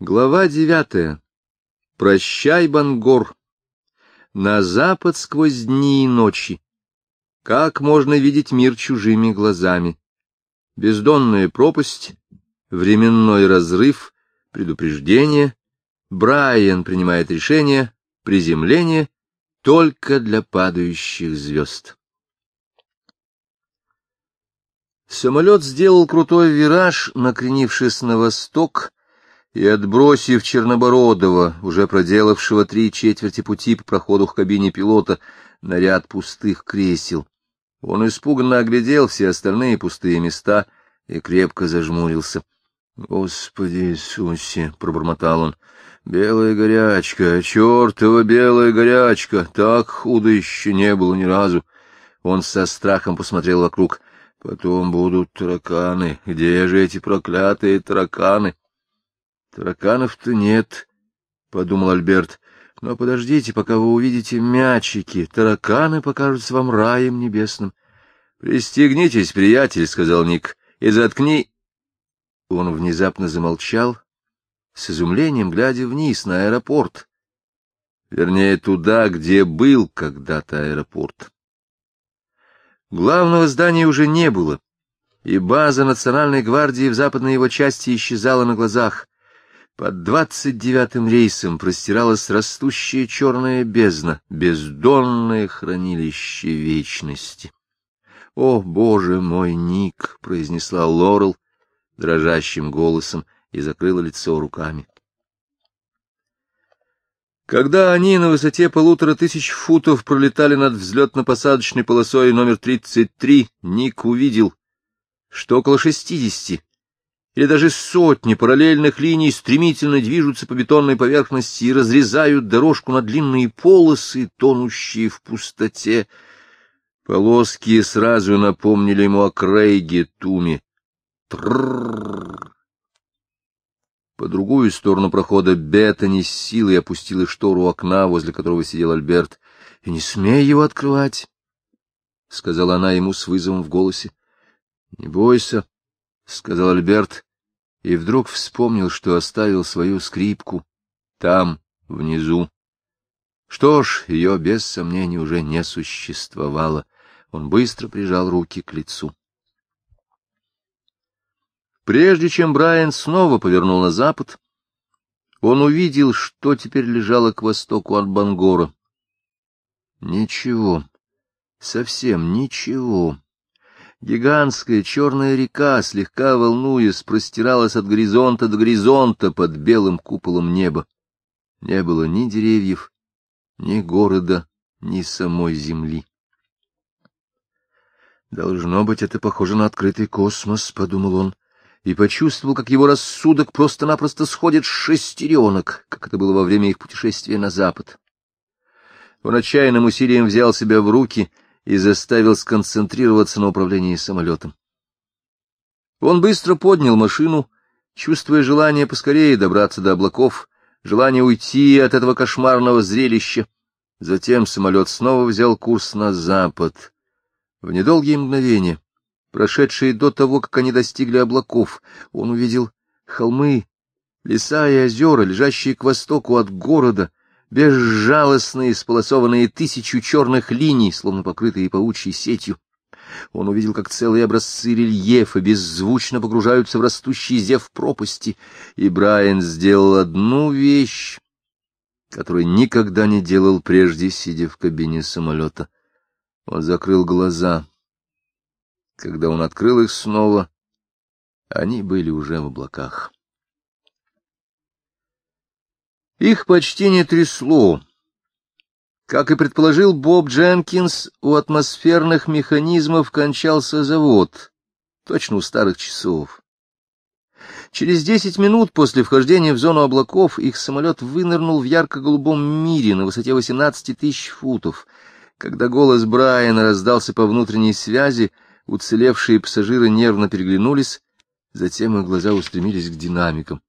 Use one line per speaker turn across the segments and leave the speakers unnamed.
Глава девятая. Прощай, Бангор. На запад сквозь дни и ночи. Как можно видеть мир чужими глазами? Бездонная пропасть, временной разрыв, предупреждение. Брайан принимает решение, приземление только для падающих звезд. Самолет сделал крутой вираж, накренившись на восток, и, отбросив Чернобородова, уже проделавшего три четверти пути по проходу к кабине пилота, на ряд пустых кресел. Он испуганно оглядел все остальные пустые места и крепко зажмурился. — Господи Иисусе! — пробормотал он. — Белая горячка, чертова белая горячка! Так худо еще не было ни разу. Он со страхом посмотрел вокруг. Потом будут тараканы. Где же эти проклятые тараканы? Тараканов-то нет, — подумал Альберт. Но подождите, пока вы увидите мячики. Тараканы покажутся вам раем небесным. — Пристегнитесь, приятель, — сказал Ник, — и заткни... Он внезапно замолчал, с изумлением глядя вниз на аэропорт. Вернее, туда, где был когда-то аэропорт. Главного здания уже не было, и база Национальной гвардии в западной его части исчезала на глазах. Под двадцать девятым рейсом простиралась растущая черная бездна, бездонное хранилище вечности. — О, боже мой, Ник! — произнесла Лорел дрожащим голосом и закрыла лицо руками. Когда они на высоте полутора тысяч футов пролетали над взлетно-посадочной полосой номер 33, Ник увидел, что около шестидесяти или даже сотни параллельных линий стремительно движутся по бетонной поверхности и разрезают дорожку на длинные полосы, тонущие в пустоте. Полоски сразу напомнили ему о Крейге Туме. Трррррр. По другую сторону прохода Беттани с силой опустила штору окна, возле которого сидел Альберт. — И не смей его открывать, — сказала она ему с вызовом в голосе. — Не бойся, — сказал Альберт, и вдруг вспомнил, что оставил свою скрипку там, внизу. Что ж, ее без сомнения уже не существовало. Он быстро прижал руки к лицу. Прежде чем Брайан снова повернул на запад, он увидел, что теперь лежало к востоку от Бангора. Ничего, совсем ничего. Гигантская черная река, слегка волнуясь, простиралась от горизонта до горизонта под белым куполом неба. Не было ни деревьев, ни города, ни самой земли. «Должно быть, это похоже на открытый космос», — подумал он и почувствовал, как его рассудок просто-напросто сходит с шестеренок, как это было во время их путешествия на запад. Он отчаянным усилием взял себя в руки и заставил сконцентрироваться на управлении самолетом. Он быстро поднял машину, чувствуя желание поскорее добраться до облаков, желание уйти от этого кошмарного зрелища. Затем самолет снова взял курс на запад. В недолгие мгновения прошедшие до того, как они достигли облаков. Он увидел холмы, леса и озера, лежащие к востоку от города, безжалостные, сполосованные тысячу черных линий, словно покрытые паучьей сетью. Он увидел, как целые образцы рельефа беззвучно погружаются в растущий зев пропасти, и Брайан сделал одну вещь, которую никогда не делал прежде, сидя в кабине самолета. Он закрыл глаза когда он открыл их снова, они были уже в облаках. Их почти не трясло. Как и предположил Боб Дженкинс, у атмосферных механизмов кончался завод, точно у старых часов. Через десять минут после вхождения в зону облаков их самолет вынырнул в ярко-голубом мире на высоте 18 тысяч футов. Когда голос Брайана раздался по внутренней связи, Уцелевшие пассажиры нервно переглянулись, затем их глаза устремились к динамикам. —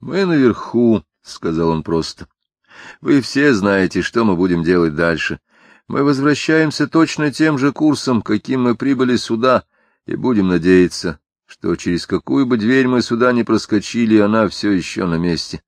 Мы наверху, — сказал он просто. — Вы все знаете, что мы будем делать дальше. Мы возвращаемся точно тем же курсом, каким мы прибыли сюда, и будем надеяться, что через какую бы дверь мы сюда не проскочили, она все еще на месте.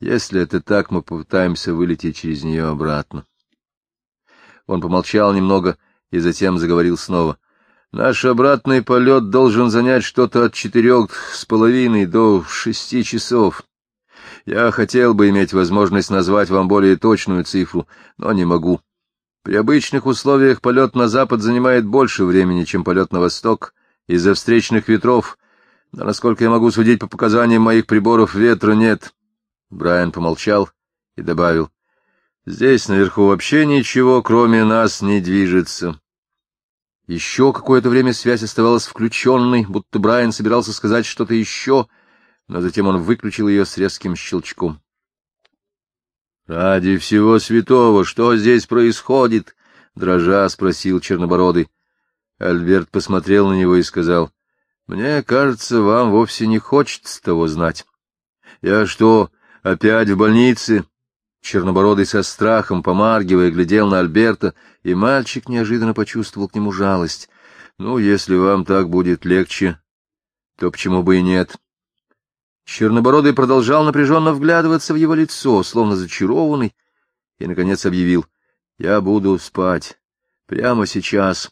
Если это так, мы попытаемся вылететь через нее обратно. Он помолчал немного и затем заговорил снова. Наш обратный полет должен занять что-то от четырех с половиной до шести часов. Я хотел бы иметь возможность назвать вам более точную цифру, но не могу. При обычных условиях полет на запад занимает больше времени, чем полет на восток, из-за встречных ветров, но, насколько я могу судить по показаниям моих приборов, ветра нет. Брайан помолчал и добавил, — Здесь наверху вообще ничего, кроме нас, не движется. Еще какое-то время связь оставалась включенной, будто Брайан собирался сказать что-то еще, но затем он выключил ее с резким щелчком. Ради всего святого, что здесь происходит? дрожа спросил чернобородый. Альберт посмотрел на него и сказал: Мне кажется, вам вовсе не хочется того знать. Я что, опять в больнице? Чернобородый со страхом, помаргивая, глядел на Альберта, и мальчик неожиданно почувствовал к нему жалость. Ну, если вам так будет легче, то почему бы и нет? Чернобородый продолжал напряженно вглядываться в его лицо, словно зачарованный, и, наконец, объявил, — Я буду спать. Прямо сейчас.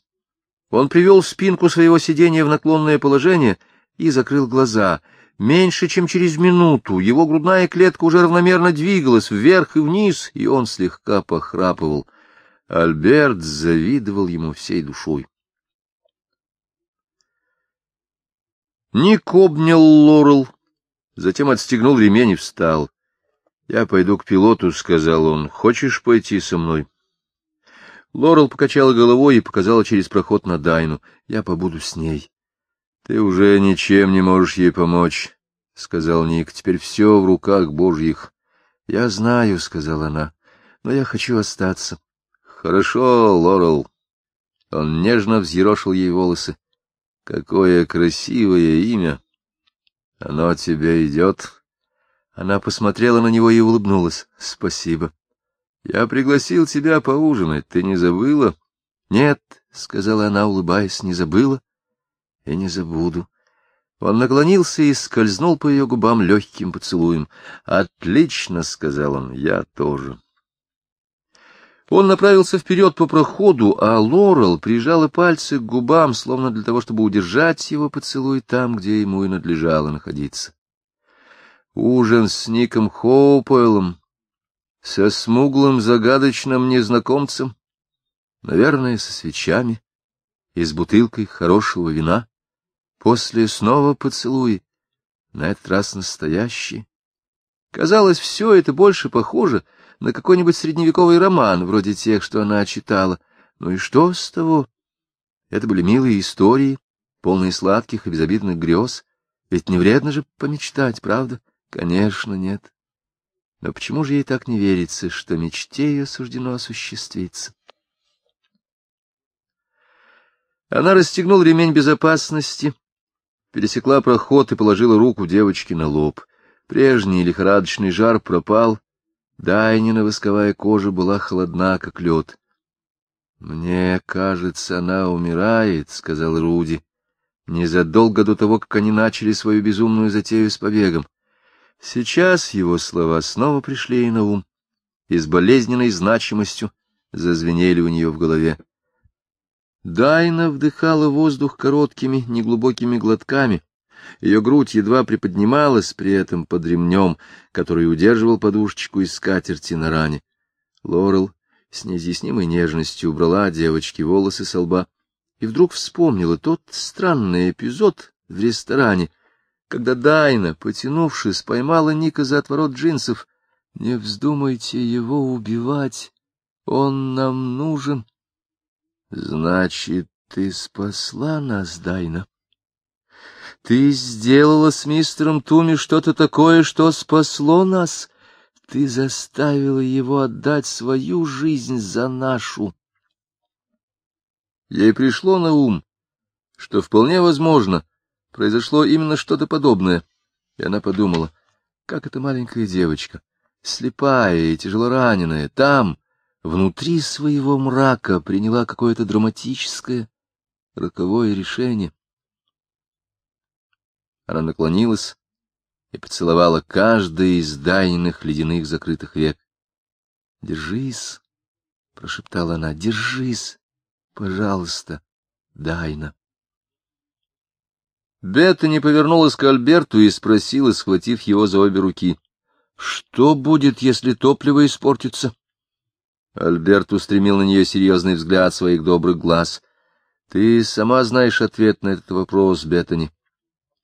Он привел спинку своего сиденья в наклонное положение и закрыл глаза. Меньше чем через минуту его грудная клетка уже равномерно двигалась вверх и вниз, и он слегка похрапывал. Альберт завидовал ему всей душой. Ник обнял Лорел Затем отстегнул ремень и встал. — Я пойду к пилоту, — сказал он. — Хочешь пойти со мной? Лорел покачала головой и показала через проход на Дайну. — Я побуду с ней. — Ты уже ничем не можешь ей помочь, — сказал Ник. — Теперь все в руках божьих. — Я знаю, — сказала она, — но я хочу остаться. — Хорошо, Лорел. Он нежно взъерошил ей волосы. — Какое красивое имя! — оно тебе идет. Она посмотрела на него и улыбнулась. — Спасибо. — Я пригласил тебя поужинать. Ты не забыла? — Нет, — сказала она, улыбаясь, — не забыла. — И не забуду. Он наклонился и скользнул по ее губам легким поцелуем. — Отлично, — сказал он, — я тоже. Он направился вперед по проходу, а Лорел прижала пальцы к губам, словно для того, чтобы удержать его поцелуй там, где ему и надлежало находиться. Ужин с Ником Хоупэллом, со смуглым загадочным незнакомцем, наверное, со свечами и с бутылкой хорошего вина. После снова поцелуй, на этот раз настоящий. Казалось, все это больше похоже — на какой-нибудь средневековый роман, вроде тех, что она читала. Ну и что с того? Это были милые истории, полные сладких и безобидных грез. Ведь не вредно же помечтать, правда? Конечно, нет. Но почему же ей так не верится, что мечте ее суждено осуществиться? Она расстегнула ремень безопасности, пересекла проход и положила руку девочке на лоб. Прежний лихорадочный жар пропал, Дайнина восковая кожа была холодна, как лед. — Мне кажется, она умирает, — сказал Руди, незадолго до того, как они начали свою безумную затею с побегом. Сейчас его слова снова пришли ей на ум, и с болезненной значимостью зазвенели у нее в голове. Дайна вдыхала воздух короткими, неглубокими глотками, ее грудь едва приподнималась при этом под ремнем, который удерживал подушечку из скатерти на ране. Лорел с неизъяснимой нежностью убрала девочке волосы со лба и вдруг вспомнила тот странный эпизод в ресторане, когда Дайна, потянувшись, поймала Ника за отворот джинсов. «Не вздумайте его убивать, он нам нужен». «Значит, ты спасла нас, Дайна?» Ты сделала с мистером Туми что-то такое, что спасло нас. Ты заставила его отдать свою жизнь за нашу. Ей пришло на ум, что вполне возможно произошло именно что-то подобное, и она подумала, как эта маленькая девочка, слепая и тяжелораненая, там, внутри своего мрака, приняла какое-то драматическое, роковое решение. Она наклонилась и поцеловала каждый из дайных ледяных закрытых век. — Держись, — прошептала она, — держись, пожалуйста, Дайна. Бетта не повернулась к Альберту и спросила, схватив его за обе руки. — Что будет, если топливо испортится? Альберт устремил на нее серьезный взгляд своих добрых глаз. — Ты сама знаешь ответ на этот вопрос, Беттани.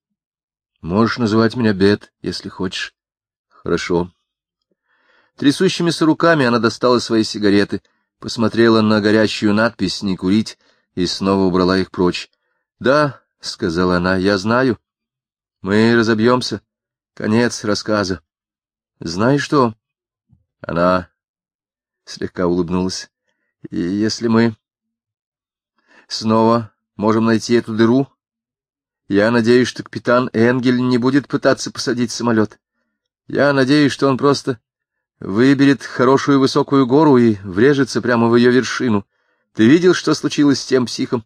— Можешь называть меня Бет, если хочешь. — Хорошо. Трясущимися руками она достала свои сигареты, посмотрела на горящую надпись «Не курить» и снова убрала их прочь. — Да, — сказала она, — я знаю. Мы разобьемся. Конец рассказа. Знаешь что? Она слегка улыбнулась. И если мы снова можем найти эту дыру, я надеюсь, что капитан Энгель не будет пытаться посадить самолет. Я надеюсь, что он просто выберет хорошую высокую гору и врежется прямо в ее вершину. Ты видел, что случилось с тем психом?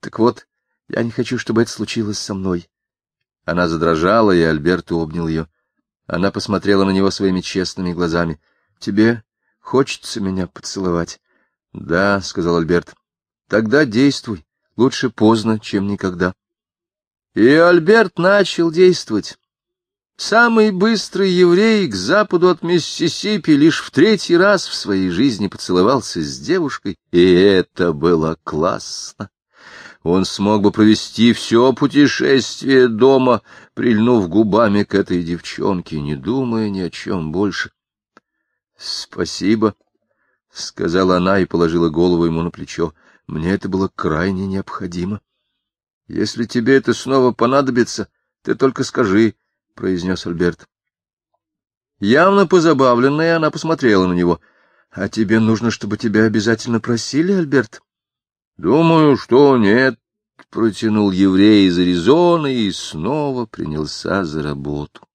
Так вот, я не хочу, чтобы это случилось со мной. Она задрожала, и Альберт обнял ее. Она посмотрела на него своими честными глазами. — Тебе хочется меня поцеловать? — Да, — сказал Альберт. — Тогда действуй. Лучше поздно, чем никогда. И Альберт начал действовать. Самый быстрый еврей к западу от Миссисипи лишь в третий раз в своей жизни поцеловался с девушкой, и это было классно он смог бы провести все путешествие дома, прильнув губами к этой девчонке, не думая ни о чем больше. — Спасибо, — сказала она и положила голову ему на плечо. — Мне это было крайне необходимо. — Если тебе это снова понадобится, ты только скажи, — произнес Альберт. Явно позабавленная, она посмотрела на него. — А тебе нужно, чтобы тебя обязательно просили, Альберт? —— Думаю, что нет, — протянул еврей из Аризоны и снова принялся за работу.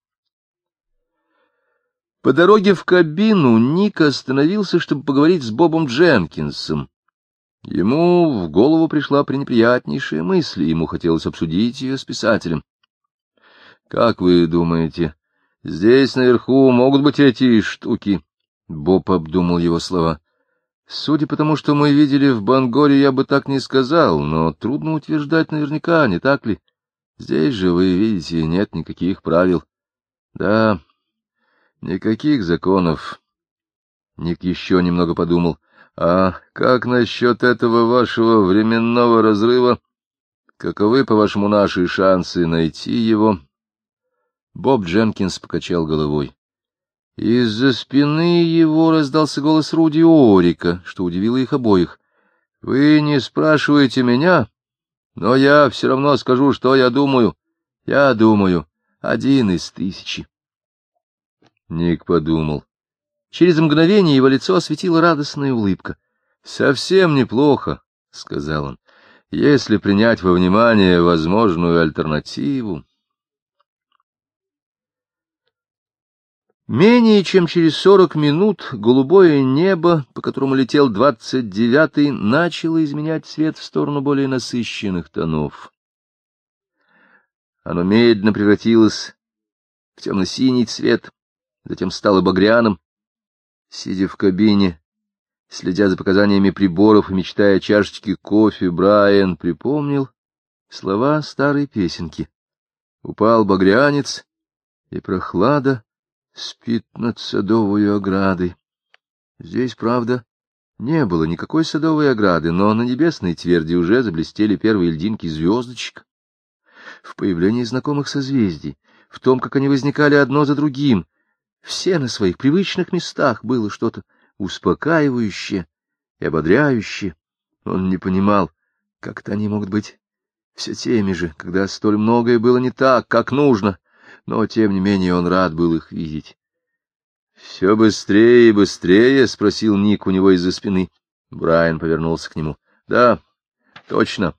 По дороге в кабину Ник остановился, чтобы поговорить с Бобом Дженкинсом. Ему в голову пришла пренеприятнейшая мысль, ему хотелось обсудить ее с писателем. — Как вы думаете, здесь наверху могут быть эти штуки? Боб обдумал его слова. Судя по тому, что мы видели в Бангоре, я бы так не сказал, но трудно утверждать наверняка, не так ли? Здесь же, вы видите, нет никаких правил. Да, никаких законов. Ник еще немного подумал. А как насчет этого вашего временного разрыва? Каковы, по-вашему, наши шансы найти его? Боб Дженкинс покачал головой. Из-за спины его раздался голос Руди Орика, что удивило их обоих. — Вы не спрашиваете меня, но я все равно скажу, что я думаю. Я думаю, один из тысячи. Ник подумал. Через мгновение его лицо осветила радостная улыбка. — Совсем неплохо, — сказал он, — если принять во внимание возможную альтернативу. Менее чем через сорок минут голубое небо, по которому летел двадцать девятый, начало изменять цвет в сторону более насыщенных тонов. Оно медленно превратилось в темно-синий цвет, затем стало багряным. Сидя в кабине, следя за показаниями приборов и мечтая о чашечке кофе, Брайан припомнил слова старой песенки. Упал багрянец, и прохлада спит над садовой оградой. Здесь, правда, не было никакой садовой ограды, но на небесной тверди уже заблестели первые льдинки звездочек. В появлении знакомых созвездий, в том, как они возникали одно за другим, все на своих привычных местах было что-то успокаивающее и ободряющее. Он не понимал, как-то они могут быть все теми же, когда столь многое было не так, как нужно, но, тем не менее, он рад был их видеть. — Все быстрее и быстрее? — спросил Ник у него из-за спины. Брайан повернулся к нему. — Да, точно.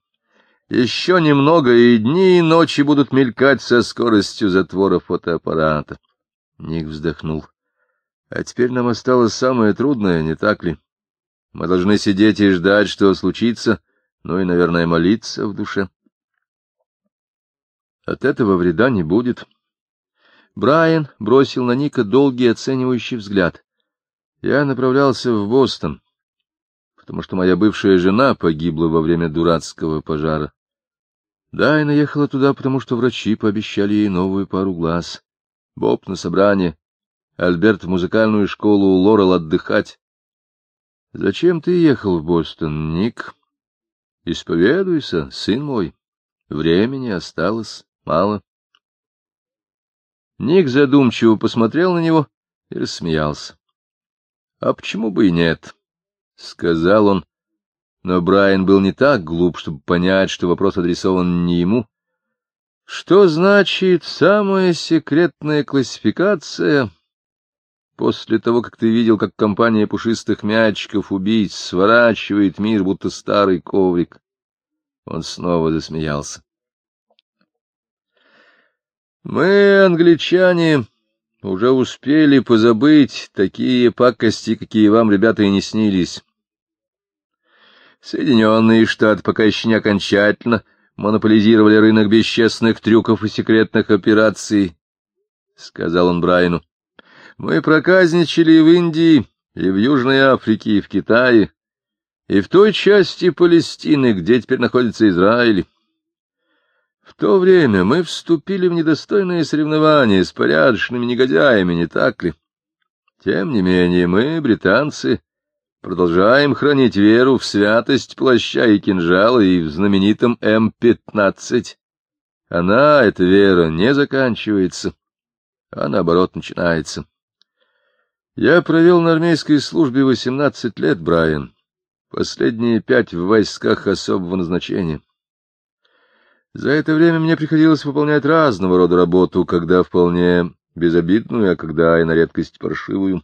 Еще немного, и дни и ночи будут мелькать со скоростью затвора фотоаппарата. Ник вздохнул. — А теперь нам осталось самое трудное, не так ли? Мы должны сидеть и ждать, что случится, ну и, наверное, молиться в душе. От этого вреда не будет. Брайан бросил на Ника долгий оценивающий взгляд. Я направлялся в Бостон, потому что моя бывшая жена погибла во время дурацкого пожара. Дайна ехала туда, потому что врачи пообещали ей новую пару глаз. Боб на собрание, Альберт в музыкальную школу, Лорел отдыхать. — Зачем ты ехал в Бостон, Ник? — Исповедуйся, сын мой. Времени осталось мало. Ник задумчиво посмотрел на него и рассмеялся. — А почему бы и нет? — сказал он. Но Брайан был не так глуп, чтобы понять, что вопрос адресован не ему. — Что значит самая секретная классификация? После того, как ты видел, как компания пушистых мячиков-убийц сворачивает мир, будто старый коврик. Он снова засмеялся. Мы, англичане, уже успели позабыть такие пакости, какие вам, ребята, и не снились. Соединенные Штаты пока еще не окончательно монополизировали рынок бесчестных трюков и секретных операций, — сказал он Брайану. Мы проказничали и в Индии, и в Южной Африке, и в Китае, и в той части Палестины, где теперь находится Израиль. В то время мы вступили в недостойные соревнования с порядочными негодяями, не так ли? Тем не менее, мы, британцы, продолжаем хранить веру в святость плаща и кинжала и в знаменитом М-15. Она, эта вера, не заканчивается, а наоборот начинается. Я провел на армейской службе восемнадцать лет, Брайан, последние пять в войсках особого назначения. За это время мне приходилось выполнять разного рода работу, когда вполне безобидную, а когда и на редкость паршивую.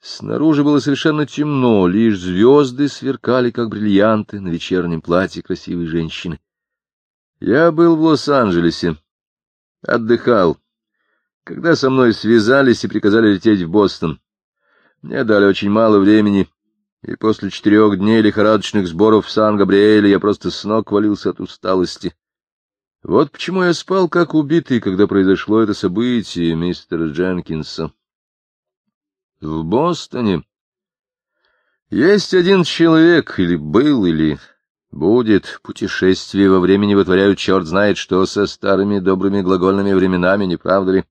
Снаружи было совершенно темно, лишь звезды сверкали, как бриллианты, на вечернем платье красивой женщины. Я был в Лос-Анджелесе, отдыхал, когда со мной связались и приказали лететь в Бостон. Мне дали очень мало времени, и после четырех дней лихорадочных сборов в Сан-Габриэле я просто с ног валился от усталости. Вот почему я спал как убитый, когда произошло это событие мистера Дженкинса. В Бостоне есть один человек, или был, или будет. Путешествия во времени вытворяют черт знает что со старыми добрыми глагольными временами, не правда ли?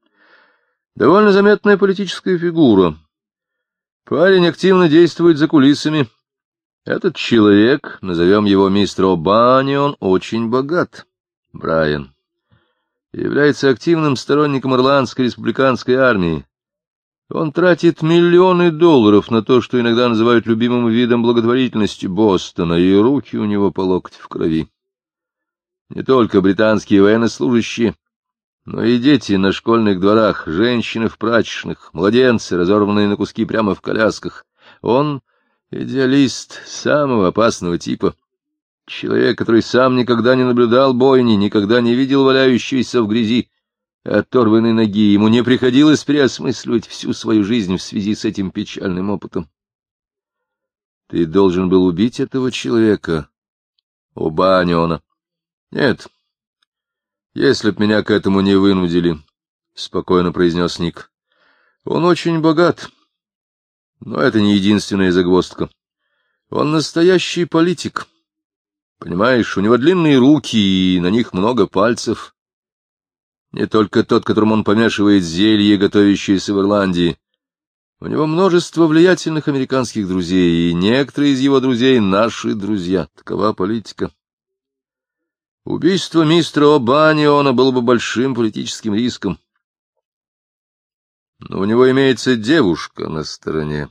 Довольно заметная политическая фигура, Парень активно действует за кулисами. Этот человек, назовем его мистер О'Банни, он очень богат, Брайан. Является активным сторонником Ирландской республиканской армии. Он тратит миллионы долларов на то, что иногда называют любимым видом благотворительности Бостона, и руки у него по локоть в крови. Не только британские военнослужащие, но и дети на школьных дворах, женщины в прачечных, младенцы, разорванные на куски прямо в колясках. Он идеалист самого опасного типа. Человек, который сам никогда не наблюдал бойни, никогда не видел валяющейся в грязи оторванной ноги. Ему не приходилось переосмысливать всю свою жизнь в связи с этим печальным опытом. Ты должен был убить этого человека, у Баниона. Нет, если б меня к этому не вынудили, — спокойно произнес Ник. — Он очень богат, но это не единственная загвоздка. Он настоящий политик. Понимаешь, у него длинные руки, и на них много пальцев. Не только тот, которым он помешивает зелье, готовящееся в Ирландии. У него множество влиятельных американских друзей, и некоторые из его друзей — наши друзья. Такова политика. Убийство мистера О'Баниона было бы большим политическим риском. Но у него имеется девушка на стороне.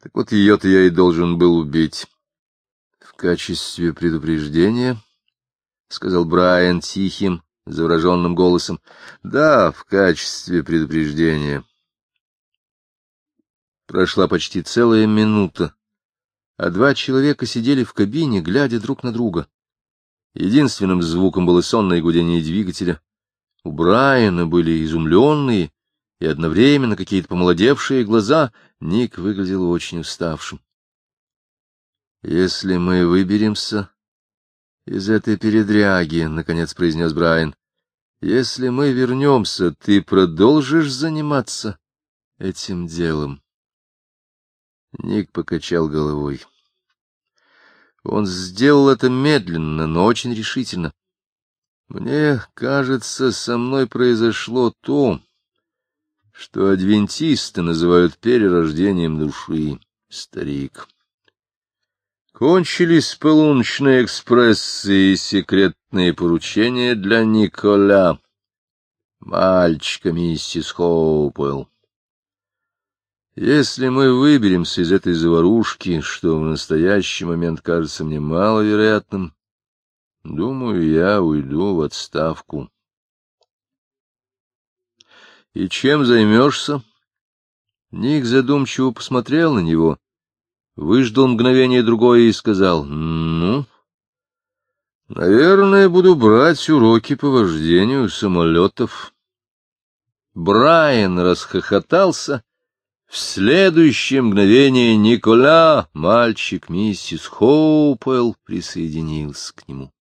Так вот ее-то я и должен был убить. В качестве предупреждения, — сказал Брайан тихим, завороженным голосом. — Да, в качестве предупреждения. Прошла почти целая минута, а два человека сидели в кабине, глядя друг на друга. Единственным звуком было сонное гудение двигателя. У Брайана были изумленные и одновременно какие-то помолодевшие глаза. Ник выглядел очень уставшим. — Если мы выберемся из этой передряги, — наконец произнес Брайан. — Если мы вернемся, ты продолжишь заниматься этим делом. Ник покачал головой. Он сделал это медленно, но очень решительно. Мне кажется, со мной произошло то, что адвентисты называют перерождением души, старик. Кончились полуночные экспрессы и секретные поручения для Николя, мальчика миссис Хоупуэлл. Если мы выберемся из этой заварушки, что в настоящий момент кажется мне маловероятным, думаю, я уйду в отставку. И чем займешься? Ник задумчиво посмотрел на него, выждал мгновение другое и сказал, ну, наверное, буду брать уроки по вождению самолетов. Брайан расхохотался, в следующее мгновение Никола, мальчик миссис Хоупелл, присоединился к нему.